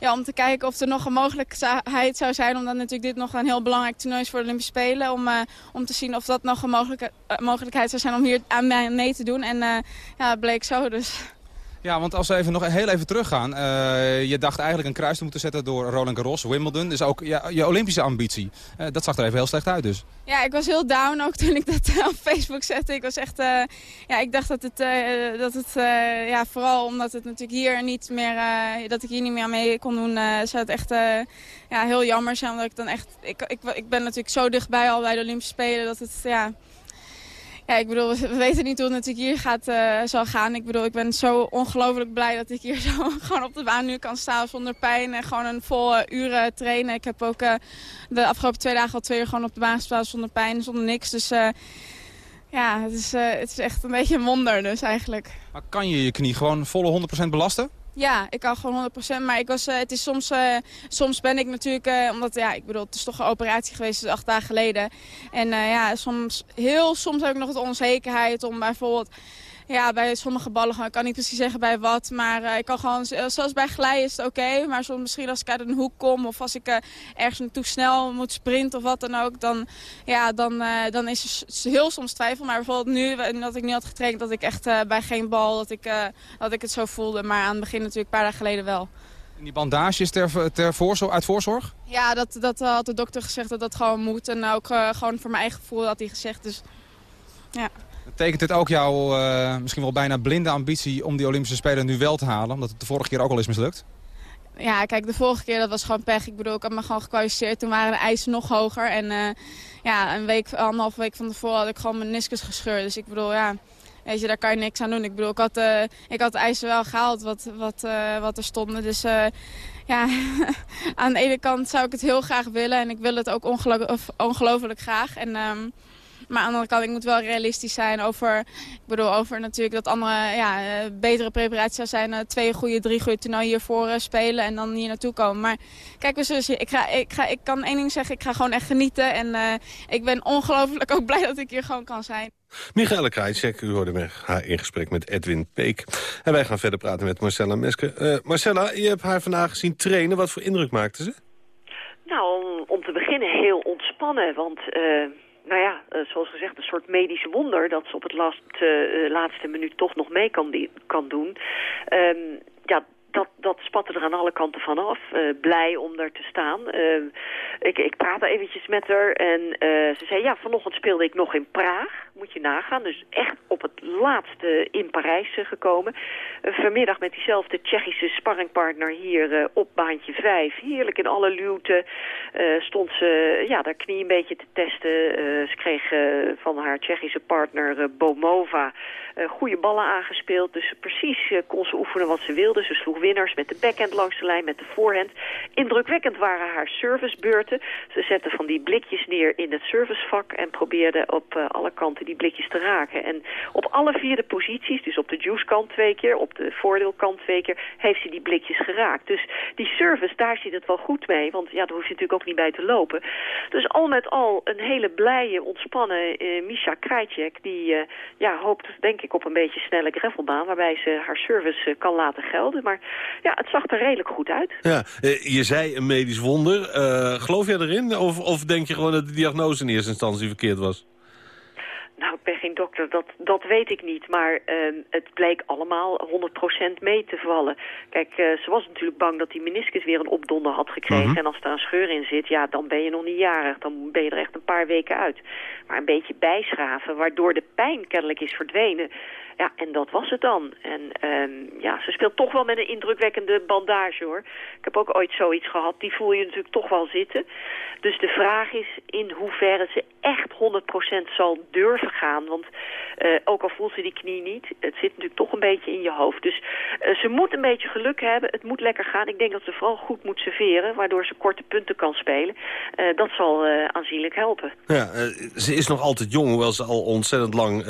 ja, om te kijken of er nog een mogelijkheid zou zijn. Omdat natuurlijk dit nog een heel belangrijk toernooi is voor de Olympische Spelen. Om, om te zien of dat nog een mogelijke, eh, mogelijkheid zou zijn om hier aan mee, te doen. En ja, het bleek zo dus. Ja, want als we even nog heel even teruggaan. eh, je dacht eigenlijk een kruis te moeten zetten door Roland Garros, Wimbledon. Dus ook ja, je Olympische ambitie. Eh, dat zag er even heel slecht uit dus. Ja, ik was heel down ook toen ik dat eh, op Facebook zette. Ik was echt, ja, ik dacht dat het, dat het ja, vooral omdat het natuurlijk hier niet meer, dat ik hier niet meer mee kon doen, zou het echt ja, heel jammer zijn. Omdat ik dan echt, ik, ik, ik ben natuurlijk zo dichtbij al bij de Olympische Spelen dat het, ja, ja, ik bedoel, we weten niet hoe het natuurlijk hier gaat, eh, zal gaan. Ik bedoel, ik ben zo ongelooflijk blij dat ik hier [laughs] zo gewoon op de baan nu kan staan zonder pijn. En gewoon een volle uren trainen. Ik heb ook eh, de afgelopen twee dagen al twee uur gewoon op de baan gestaan zonder pijn, zonder niks. Dus eh, ja, het is, eh, het is echt een beetje een wonder dus eigenlijk. Kan je je knie gewoon volle 100% belasten? Ja, ik kan gewoon 100%. Maar ik was, eh, het is soms, eh, soms ben ik natuurlijk, eh, omdat ja, ik bedoel, het is toch een operatie geweest, dus acht dagen geleden. En ja, soms, heel soms heb ik nog de onzekerheid om bijvoorbeeld, ja, bij sommige ballen, gewoon, ik kan niet precies zeggen bij wat, maar eh, ik kan gewoon, eh, zoals bij glijden is het oké, maar soms misschien als ik uit een hoek kom of als ik eh, ergens naartoe snel moet sprinten of wat dan ook, dan, ja, dan, dan is er heel soms twijfel. Maar bijvoorbeeld nu, dat ik nu had getraind, dat ik echt bij geen bal, dat ik, dat ik het zo voelde. Maar aan het begin natuurlijk, een paar dagen geleden wel. En die bandages ter, ter voorzorg, uit voorzorg? Ja, dat, dat had de dokter gezegd dat dat gewoon moet. En ook gewoon voor mijn eigen gevoel had hij gezegd. Dus ja. Betekent dit ook jouw eh, misschien wel bijna blinde ambitie om die Olympische Spelen nu wel te halen? Omdat het de vorige keer ook al is mislukt? ja, kijk, de vorige keer dat was gewoon pech. Ik bedoel, ik had me gewoon gekwalificeerd. Toen waren de eisen nog hoger. En eh, ja, een week, anderhalf week van tevoren had ik gewoon mijn meniscus gescheurd. Dus ik bedoel, ja, weet je, daar kan je niks aan doen. Ik bedoel, ik had, eh, ik had de eisen wel gehaald wat, wat, wat er stonden. Dus ja, [laughs] aan de ene kant zou ik het heel graag willen. En ik wil het ook ongelo of ongelooflijk graag. En... ehm, maar aan de andere kant, ik moet wel realistisch zijn over, ik bedoel, over natuurlijk dat andere, ja, eh, betere preparatie zou zijn. eh, twee goede, drie goede toernooien hiervoor eh, spelen en dan hier naartoe komen. Maar kijk, we zullen zien. Ik, ga, ik, ga, ik kan één ding zeggen, ik ga gewoon echt genieten. En eh, ik ben ongelooflijk ook blij dat ik hier gewoon kan zijn. Michaela Krajicek, u hoorde me haar in gesprek met Edwin Peek. En wij gaan verder praten met Marcella Meske. Eh, Marcella, je hebt haar vandaag zien trainen. Wat voor indruk maakte ze? Nou, om, om te beginnen heel ontspannen, want... eh, nou ja, eh, zoals gezegd, een soort medisch wonder... dat ze op het laatste, eh, laatste minuut toch nog mee kan, kan doen. Ehm, ja, dat, dat spatte er aan alle kanten vanaf. Eh blij om er te staan. Eh, ik, ik praatte eventjes met haar en eh, ze zei... ja, vanochtend speelde ik nog in Praag, moet je nagaan. Dus echt op het laatste in Parijs gekomen. Vanmiddag met diezelfde Tsjechische sparringpartner hier op baantje 5. Heerlijk in alle luwte stond ze ja, haar knie een beetje te testen. Ze kreeg van haar Tsjechische partner Bomova goede ballen aangespeeld. Dus precies kon ze oefenen wat ze wilde. Ze sloeg winnaars met de backhand langs de lijn, met de voorhand. Indrukwekkend waren haar servicebeurten. Ze zette van die blikjes neer in het servicevak en probeerde op eh, alle kanten die blikjes te raken. En op alle vier de posities, dus op de juice-kant twee keer, op de voordeelkant twee keer, heeft ze die blikjes geraakt. Dus die service, daar zit het wel goed mee, want ja, daar hoef je natuurlijk ook niet bij te lopen. Dus al met al een hele blije, ontspannen eh, Misha Krajcek, die eh, ja, hoopt denk ik op een beetje snelle gravelbaan, waarbij ze haar service kan laten gelden. Maar ja, het zag er redelijk goed uit. Ja, eh, je zei een medisch wonder. Eh, geloof jij erin? Of, of denk je gewoon dat de diagnose in eerste instantie verkeerd was? Nou, ik ben geen dokter, dat, dat weet ik niet. Maar ehm, het bleek allemaal 100% mee te vallen. Kijk, eh, ze was natuurlijk bang dat die meniscus weer een opdonder had gekregen. Mhm. En als daar een scheur in zit, ja, dan ben je nog niet jarig. Dan ben je er echt een paar weken uit. Maar een beetje bijschaven, waardoor de pijn kennelijk is verdwenen. Ja, en dat was het dan. En ehm, ja, ze speelt toch wel met een indrukwekkende bandage, hoor. Ik heb ook ooit zoiets gehad. Die voel je natuurlijk toch wel zitten. Dus de vraag is in hoeverre ze echt 100% zal durven gaan. Want eh, ook al voelt ze die knie niet, het zit natuurlijk toch een beetje in je hoofd. Dus eh, ze moet een beetje geluk hebben. Het moet lekker gaan. Ik denk dat ze vooral goed moet serveren, waardoor ze korte punten kan spelen. Eh, dat zal aanzienlijk helpen. Ja, ze is nog altijd jong, hoewel ze al ontzettend lang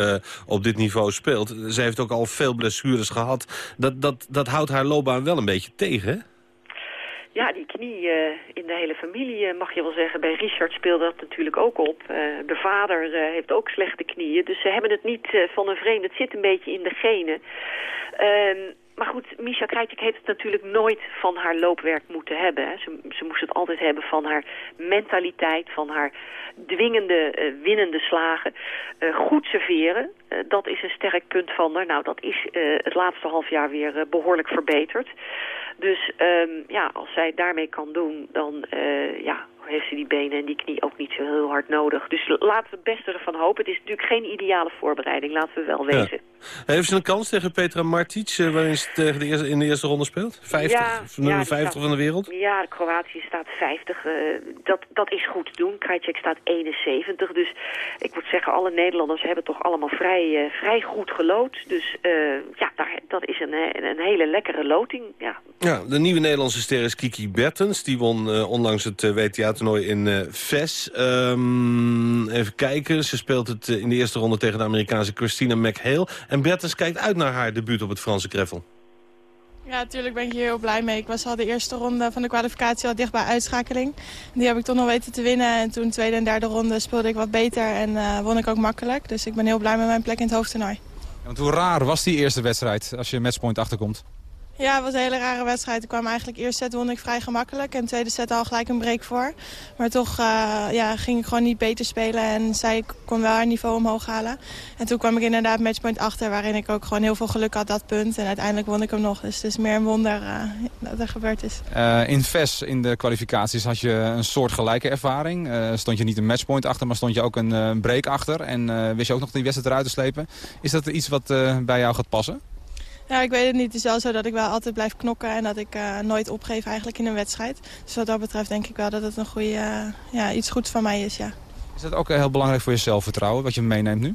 op dit niveau speelt. Ze heeft ook al veel blessures gehad. Dat, dat, dat houdt haar loopbaan wel een beetje tegen, ja, die knie eh, in de hele familie, eh, mag je wel zeggen. Bij Richard speelde dat natuurlijk ook op. Eh, de vader heeft ook slechte knieën. Dus ze hebben het niet van een vreemde. Het zit een beetje in de genen. Maar goed, Misha Krajcik heeft het natuurlijk nooit van haar loopwerk moeten hebben. Hè. Ze, ze moest het altijd hebben van haar mentaliteit, van haar dwingende, eh, winnende slagen. Eh, goed serveren, eh, dat is een sterk punt van haar. Nou, dat is het laatste half jaar weer eh, behoorlijk verbeterd. Dus ehm, ja, als zij daarmee kan doen, dan ja, heeft ze die benen en die knie ook niet zo heel hard nodig. Dus laten we het beste ervan hopen. Het is natuurlijk geen ideale voorbereiding, laten we wel Ja. Heeft ze een kans tegen Petra Martic, eh, waarin ze tegen de eerste, in de eerste ronde speelt? 50, Ja, of nummer ja, die 50 staat- van de wereld? Ja, de Kroatië staat 50. eh, dat, dat is goed te doen. Krajcek staat 71. Dus ik moet zeggen, alle Nederlanders hebben toch allemaal vrij, eh, vrij goed gelood. Dus ja, daar, dat is een, een hele lekkere loting. Ja, Ja, de nieuwe Nederlandse ster is Kiki Bertens. Die won onlangs het WTA-toernooi in Ves. Ehm, even kijken, ze speelt het in de eerste ronde tegen de Amerikaanse Christina McHale. En Bertens kijkt uit naar haar debuut op het Franse Greffel. Ja, natuurlijk ben ik hier heel blij mee. Ik was al de eerste ronde van de kwalificatie al dicht bij uitschakeling. Die heb ik toch nog weten te winnen. En toen tweede en derde ronde speelde ik wat beter en eh, won ik ook makkelijk. Dus ik ben heel blij met mijn plek in het hoofdtoernooi. Want hoe raar was die eerste wedstrijd als je matchpoint achterkomt? Ja, het was een hele rare wedstrijd. Ik kwam eigenlijk eerste set won ik vrij gemakkelijk. En tweede set al gelijk een break voor. Maar toch eh, ja, ging ik gewoon niet beter spelen. En zij kon wel haar niveau omhoog halen. En toen kwam ik inderdaad matchpoint achter. Waarin ik ook gewoon heel veel geluk had dat punt. En uiteindelijk won ik hem nog. Dus het is meer een wonder eh, dat er gebeurd is. Eh, in VES, in de kwalificaties, had je een soort gelijke ervaring. Stond je niet een matchpoint achter, maar stond je ook een break achter. En wist je ook nog die wedstrijd eruit te slepen. Is dat iets wat bij jou gaat passen? Ja, ik weet het niet. Het is wel zo dat ik wel altijd blijf knokken en dat ik eh, nooit opgeef eigenlijk in een wedstrijd. Dus wat dat betreft denk ik wel dat het een goede, eh, ja, iets goeds van mij is, ja. Is dat ook eh, heel belangrijk voor je zelfvertrouwen, wat je meeneemt nu?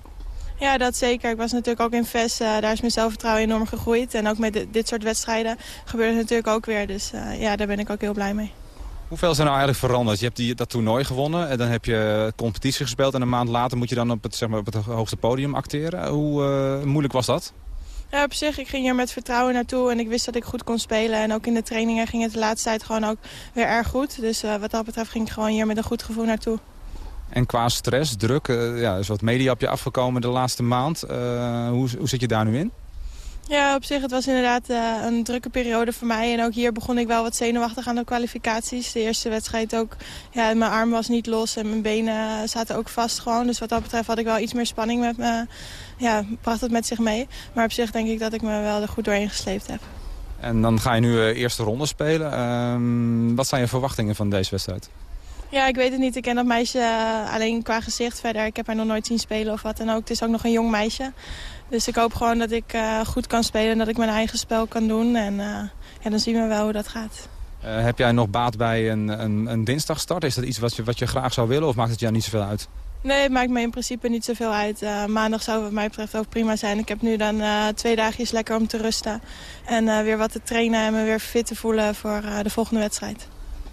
Ja, dat zeker. Ik was natuurlijk ook in VES. daar is mijn zelfvertrouwen enorm gegroeid. En ook met dit, dit soort wedstrijden gebeurt het natuurlijk ook weer. Dus ja, daar ben ik ook heel blij mee. Hoeveel is er nou eigenlijk veranderd? Je hebt die, dat toernooi gewonnen en dan heb je competitie gespeeld... en een maand later moet je dan op het, zeg maar, op het hoogste podium acteren. Hoe moeilijk was dat? Ja, op zich, ik ging hier met vertrouwen naartoe en ik wist dat ik goed kon spelen. En ook in de trainingen ging het de laatste tijd gewoon ook weer erg goed. Dus eh, wat dat betreft ging ik gewoon hier met een goed gevoel naartoe. En qua stress, druk, eh, ja, is wat media op je afgekomen de laatste maand. Eh, hoe, hoe zit je daar nu in? Ja, op zich, het was inderdaad eh, een drukke periode voor mij. En ook hier begon ik wel wat zenuwachtig aan de kwalificaties. De eerste wedstrijd ook, ja, mijn arm was niet los en mijn benen zaten ook vast gewoon. Dus wat dat betreft had ik wel iets meer spanning met me. Ja, bracht het met zich mee. Maar op zich denk ik dat ik me wel er goed doorheen gesleept heb. En dan ga je nu eh, eerste ronde spelen. Ehm, wat zijn je verwachtingen van deze wedstrijd? Ja, ik weet het niet. Ik ken dat meisje eh, alleen qua gezicht verder. Ik heb haar nog nooit zien spelen of wat dan ook. Het is ook nog een jong meisje. Dus ik hoop gewoon dat ik eh, goed kan spelen en dat ik mijn eigen spel kan doen. En eh, ja, dan zien we wel hoe dat gaat. Eh, heb jij nog baat bij een, een, een dinsdagstart? Is dat iets wat je, wat je graag zou willen of maakt het jou niet zoveel uit? Nee, het maakt me in principe niet zoveel uit. Maandag zou wat mij betreft ook prima zijn. Ik heb nu dan twee dagjes lekker om te rusten. En weer wat te trainen en me weer fit te voelen voor de volgende wedstrijd.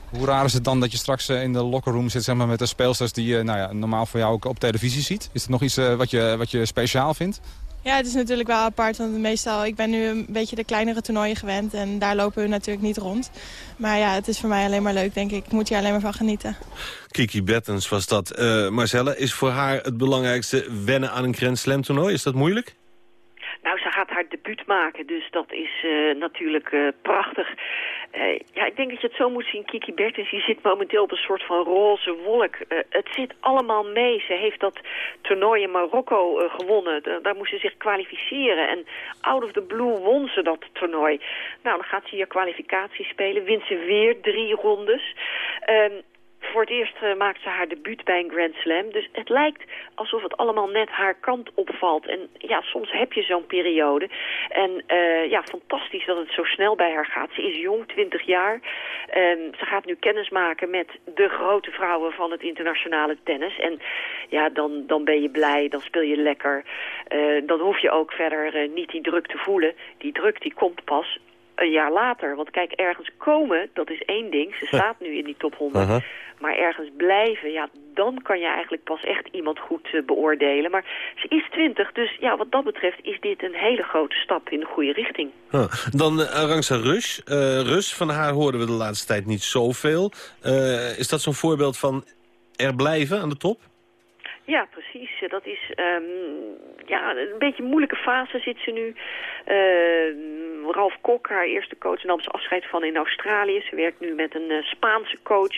Hoe raar is het dan dat je straks in de lockerroom zit zeg maar, met de speelsters die je nou ja, normaal voor jou ook op televisie ziet? Is het nog iets wat, je, wat je speciaal vindt? Ja, het is natuurlijk wel apart, want meestal, ik ben nu een beetje de kleinere toernooien gewend en daar lopen we natuurlijk niet rond. Maar ja, het is voor mij alleen maar leuk, denk ik. Ik moet hier alleen maar van genieten. Kiki Bertens was dat. Eh Marcella, is voor haar het belangrijkste wennen aan een Grand Slam toernooi? Is dat moeilijk? Nou, ze gaat haar debuut maken, dus dat is eh, natuurlijk eh, prachtig. Eh, ja, ik denk dat je het zo moet zien. Kiki Bertens, die zit momenteel op een soort van roze wolk. Eh, het zit allemaal mee. Ze heeft dat toernooi in Marokko eh, gewonnen. Da- daar moest ze zich kwalificeren. En out of the blue won ze dat toernooi. Nou, dan gaat ze hier kwalificatie spelen. Wint ze weer drie rondes. Voor het eerst eh, maakt ze haar debuut bij een Grand Slam. Dus het lijkt alsof het allemaal net haar kant opvalt. En ja, soms heb je zo'n periode. En eh, ja, fantastisch dat het zo snel bij haar gaat. Ze is jong, 20 jaar. Ehm, ze gaat nu kennis maken met de grote vrouwen van het internationale tennis. En ja, dan, dan ben je blij, dan speel je lekker. Eh, dan hoef je ook verder niet die druk te voelen. Die druk die komt pas een jaar later. Want kijk, ergens komen, dat is één ding. Ze staat nu in die top 100. Aha. Maar ergens blijven, ja, dan kan je eigenlijk pas echt iemand goed eh, beoordelen. Maar ze is 20, dus ja, wat dat betreft is dit een hele grote stap in de goede richting. Huh. Dan uh, Arantxa Rus. Eh, Rus, van haar hoorden we de laatste tijd niet zoveel. Is dat zo'n voorbeeld van er blijven aan de top? Ja, precies. Dat is ehm, ja, een beetje een moeilijke fase zit ze nu. Uh, Ralf Kok, haar eerste coach, nam ze afscheid van in Australië. Ze werkt nu met een uh, Spaanse coach.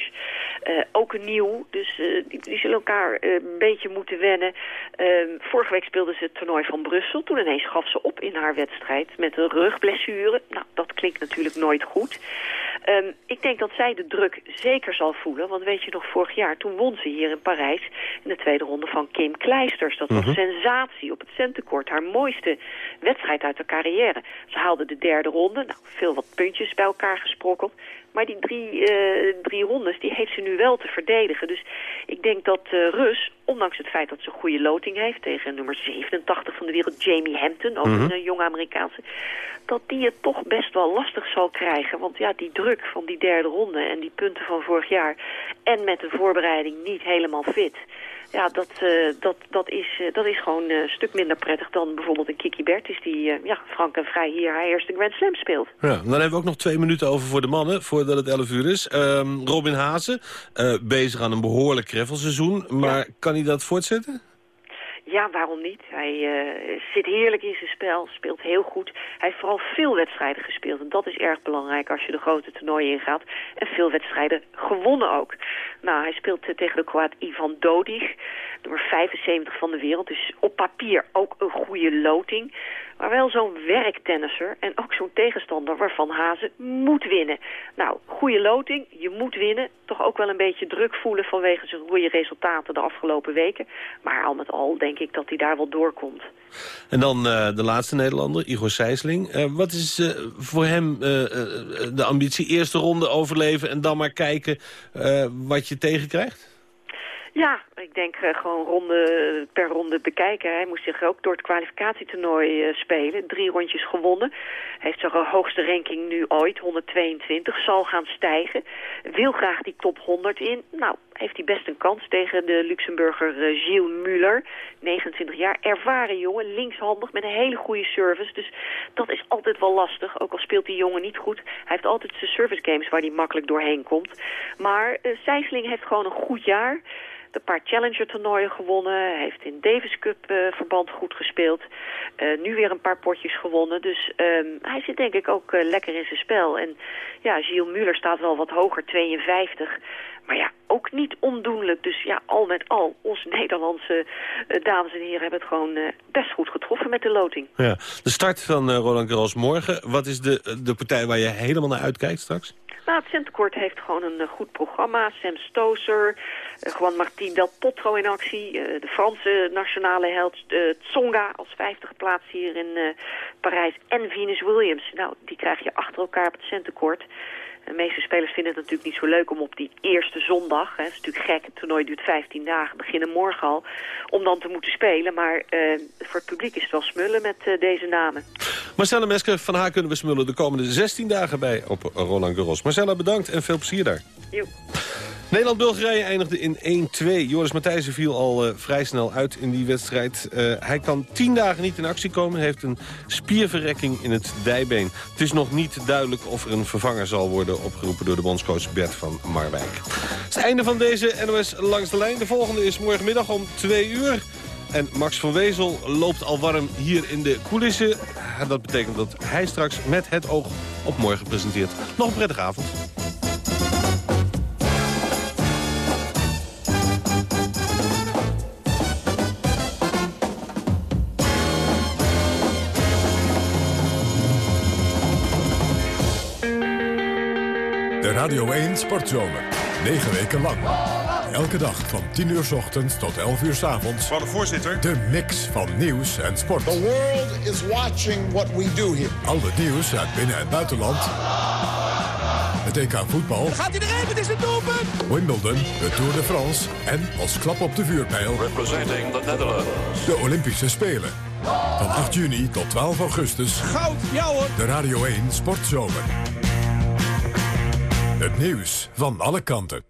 Uh, ook nieuw, dus die, die, zullen elkaar een beetje moeten wennen. Ehm, vorige week speelde ze het toernooi van Brussel. Toen ineens gaf ze op in haar wedstrijd met een rugblessure. Nou, dat klinkt natuurlijk nooit goed. Um, ik denk dat zij de druk zeker zal voelen. Want weet je nog, vorig jaar, toen won ze hier in Parijs... in de tweede ronde van Kim Kleisters. Dat was Mhm. een sensatie op het centenkort. Haar mooiste wedstrijd uit haar carrière. Ze haalde de derde ronde. Nou, veel wat puntjes bij elkaar gesprokkeld. Maar die drie, eh, drie rondes, die heeft ze nu wel te verdedigen. Dus ik denk dat eh, Rus, ondanks het feit dat ze een goede loting heeft... tegen nummer 87 van de wereld, Jamie Hampton, ook Mhm. een jonge Amerikaanse... dat die het toch best wel lastig zal krijgen. Want ja, die druk van die derde ronde en die punten van vorig jaar... en met de voorbereiding niet helemaal fit... Ja, dat, eh, dat, dat, is, eh, dat is gewoon eh, een stuk minder prettig dan bijvoorbeeld een Kiki Bertens... die ja, frank en vrij hier haar eerste Grand Slam speelt. Ja, dan hebben we ook nog twee minuten over voor de mannen, voordat het 11 uur is. Ehm, Robin Hazen, bezig aan een behoorlijk kreffelseizoen. Maar kan hij dat voortzetten? Ja, waarom niet? Hij eh, zit heerlijk in zijn spel, speelt heel goed. Hij heeft vooral veel wedstrijden gespeeld. En dat is erg belangrijk als je de grote toernooien ingaat. En veel wedstrijden gewonnen ook. Nou, hij speelt eh, tegen de Kroaat Ivan Dodig. Nummer 75 van de wereld. Dus op papier ook een goede loting. Maar wel zo'n werktennisser en ook zo'n tegenstander waarvan Hazen moet winnen. Nou, goede loting, je moet winnen. Toch ook wel een beetje druk voelen vanwege zijn goede resultaten de afgelopen weken. Maar al met al denk ik dat hij daar wel doorkomt. En dan eh, de laatste Nederlander, Igor Sijsling. Eh, wat is eh, voor hem de ambitie? Eerste ronde overleven en dan maar kijken wat je tegenkrijgt? Ja, ik denk eh, gewoon ronde per ronde bekijken. Hij moest zich ook door het kwalificatietoernooi eh, spelen. Drie rondjes gewonnen. Heeft zijn hoogste ranking nu ooit, 122. Zal gaan stijgen. Wil graag die top 100 in. Nou, heeft hij best een kans tegen de Luxemburger eh, Gilles Muller. 29 jaar, ervaren jongen, linkshandig met een hele goede service. Dus dat is altijd wel lastig, ook al speelt die jongen niet goed. Hij heeft altijd zijn service games waar hij makkelijk doorheen komt. Maar uh, heeft gewoon een goed jaar een paar Challenger toernooien gewonnen. Hij heeft in Davis Cup uh, verband goed gespeeld. Nu weer een paar potjes gewonnen. Dus um, hij zit denk ik ook lekker in zijn spel. En ja, Gilles Muller staat wel wat hoger, 52. Maar ja, ook niet ondoenlijk. Dus ja, al met al, onze Nederlandse uh, dames en heren hebben het gewoon uh, best goed getroffen met de loting. Ja. De start van uh, Roland Garros morgen. Wat is de, de partij waar je helemaal naar uitkijkt straks? Nou, het centenkort heeft gewoon een goed programma. Sam Stoser, Juan Martín Del Potro in actie. De Franse nationale held Tsonga als vijftige plaats hier in Parijs. En Venus Williams. Nou, die krijg je achter elkaar op het centenkort. De meeste spelers vinden het natuurlijk niet zo leuk om op die eerste zondag... Hè, het is natuurlijk gek, het toernooi duurt 15 dagen, beginnen morgen al... om dan te moeten spelen. Maar uh, voor het publiek is het wel smullen met uh, deze namen. Marcella Mesker, van haar kunnen we smullen de komende 16 dagen bij op Roland Garros. Marcella, bedankt en veel plezier daar. Jo. Nederland-Bulgarije eindigde in 1-2. Joris Matthijssen viel al uh, vrij snel uit in die wedstrijd. Uh, hij kan tien dagen niet in actie komen. Hij heeft een spierverrekking in het dijbeen. Het is nog niet duidelijk of er een vervanger zal worden opgeroepen... door de bondscoach Bert van Marwijk. Het is het einde van deze NOS Langs de Lijn. De volgende is morgenmiddag om 2 uur. En Max van Wezel loopt al warm hier in de coulissen. En dat betekent dat hij straks met het oog op morgen presenteert. Nog een prettige avond. De Radio 1 Sportzomer. 9 weken lang. Elke dag van 10 uur s ochtends tot 11 uur s avonds. Van de voorzitter. De mix van nieuws en sport. The world is watching what we do here. Al het nieuws uit binnen- en buitenland. Het EK voetbal. Gaat hij erin? Het is een doelpunt! Wimbledon, de Tour de France. En als klap op de vuurpijl. Representing the Netherlands. De Olympische Spelen. Van 8 juni tot 12 augustus. Goud, ja hoor. De Radio 1 Sportzomer. Het nieuws van alle kanten.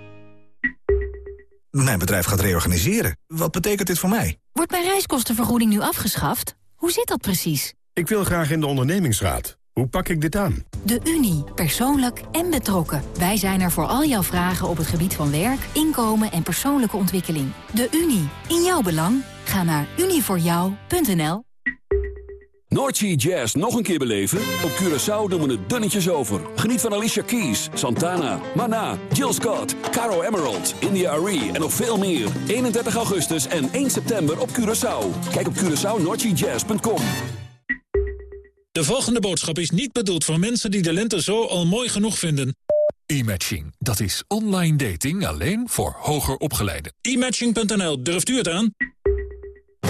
Mijn bedrijf gaat reorganiseren. Wat betekent dit voor mij? Wordt mijn reiskostenvergoeding nu afgeschaft? Hoe zit dat precies? Ik wil graag in de ondernemingsraad. Hoe pak ik dit aan? De Unie. Persoonlijk en betrokken. Wij zijn er voor al jouw vragen op het gebied van werk, inkomen en persoonlijke ontwikkeling. De Unie. In jouw belang. Ga naar unievoorjou.nl Noordsea Jazz nog een keer beleven? Op Curaçao doen we het dunnetjes over. Geniet van Alicia Keys, Santana, Mana, Jill Scott, Caro Emerald, India Arie en nog veel meer. 31 augustus en 1 september op Curaçao. Kijk op CuraçaoNoordseaJazz.com. De volgende boodschap is niet bedoeld voor mensen die de lente zo al mooi genoeg vinden. E-matching, dat is online dating alleen voor hoger opgeleiden. E-matching.nl, durft u het aan?